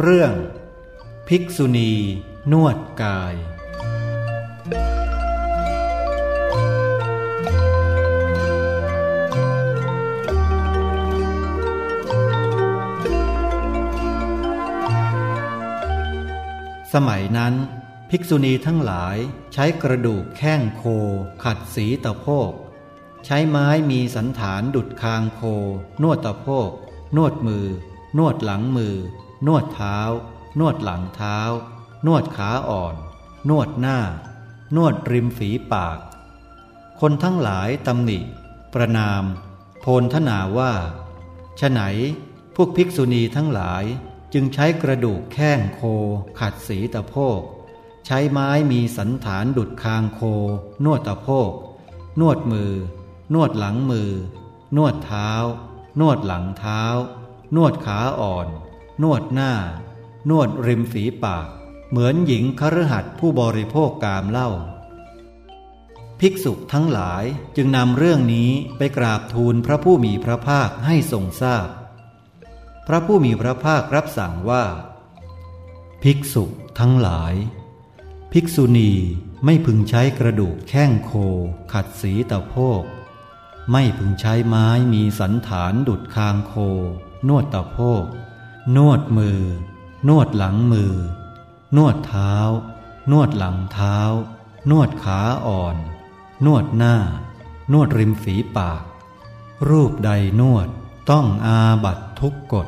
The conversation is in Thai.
เรื่อง ภิกษุณี นวดกาย สมัยนั้น ภิกษุณีทั้งหลายใช้กระดูกแข้งโค ขัดสีตะโพก ใช้ไม้มีสันฐานดุดคางโคนวดตะโพก นวดมือ นวดหลังมือ นวดเท้า นวดหลังเท้า นวดขาอ่อน นวดหน้า นวดริมฝีปาก คนทั้งหลายตำหนิ ประนาม โพนทนาว่าฉะไหนพวกภิกษุณีทั้งหลายจึงใช้กระดูกแข้งโค ขัดสีตะโพก ใช้ไม้มีสันฐานดุดคางโค นวดตะโพก นวดมือ นวดหลังมือ นวดเท้า นวดหลังเท้า นวดขาอ่อน นวดหน้า นวดริมฝีปาก เหมือนหญิงคฤหัสถ์ผู้บริโภคกามเล่าภิกษุทั้งหลายจึงนำเรื่องนี้ไปกราบทูลพระผู้มีพระภาคให้ทรงทราบพพระผู้มีพระภาครับสั่งว่า ภิกษุทั้งหลาย ภิกษุณีไม่พึงใช้กระดูกแข้งโค ขัดสีตะโพก ไม่พึงใช้ไม้มีสันฐานดุดคางโคนวดตะโพก นวดมือ นวดหลังมือ นวดเท้า นวดหลังเท้า นวดขาอ่อน นวดหน้า นวดริมฝีปาก รูปใดนวดต้องอาบัตทุกกฎ